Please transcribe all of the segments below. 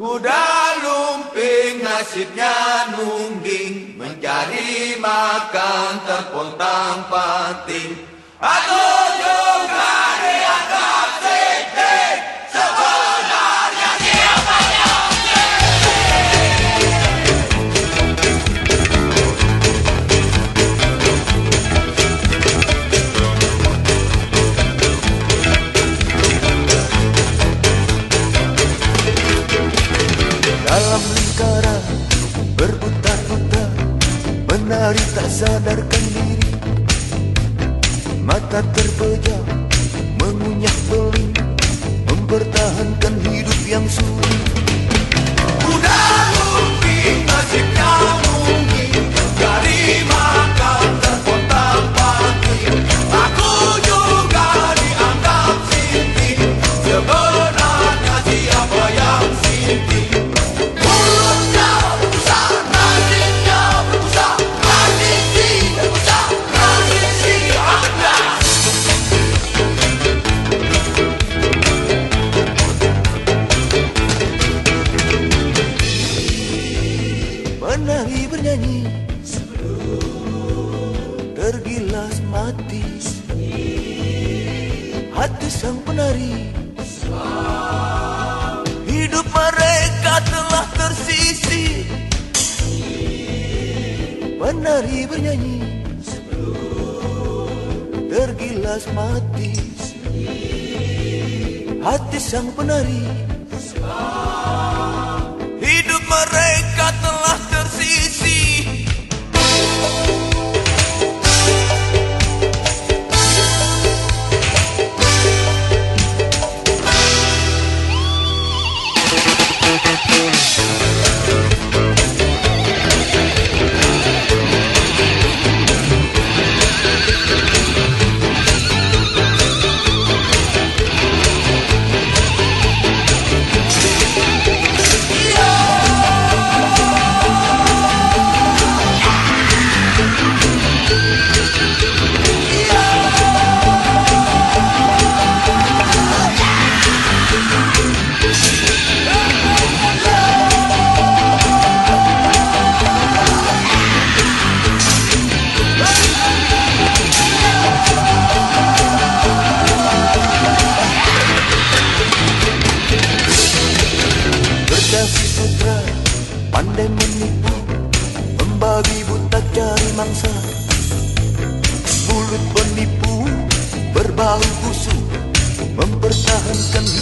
Kuda lumping nasibnya nungging Mencari makan terpontang panting Atau Menari tak sadarkan diri. Mata terpejam Mengunyah beling Mempertahankan hidup yang sulit Menari bernyanyi Tergilas mati. Hati sang penari Hidup mereka telah tersisi. Menari bernyanyi Tergilas mati. Hati sang penari Hidup mereka telah Mangsa. Mulut penipu Berbau busuk Mempertahankan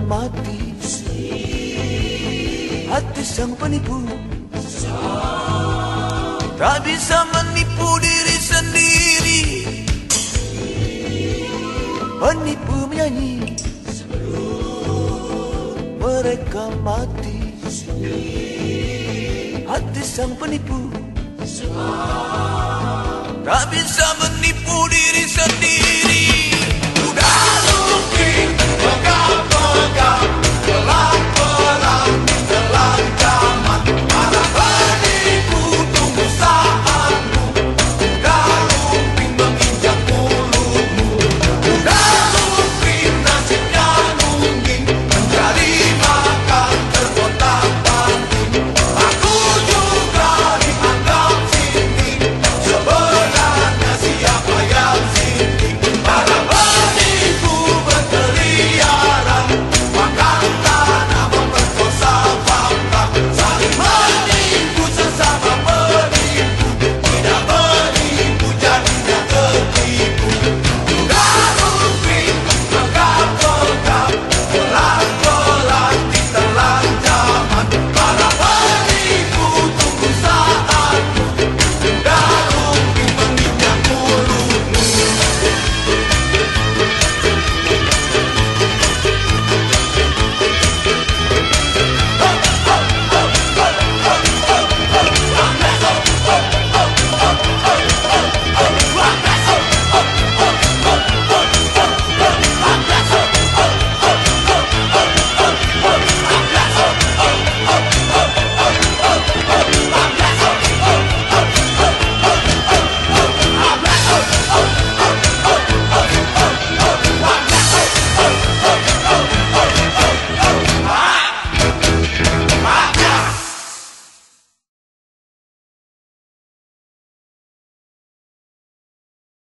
Mereka mati. Hati sang penipu. Tak bisa menipu diri sendiri. Penipu menyanyi. Mereka mati. Hati sang penipu. Tak bisa menipu diri sendiri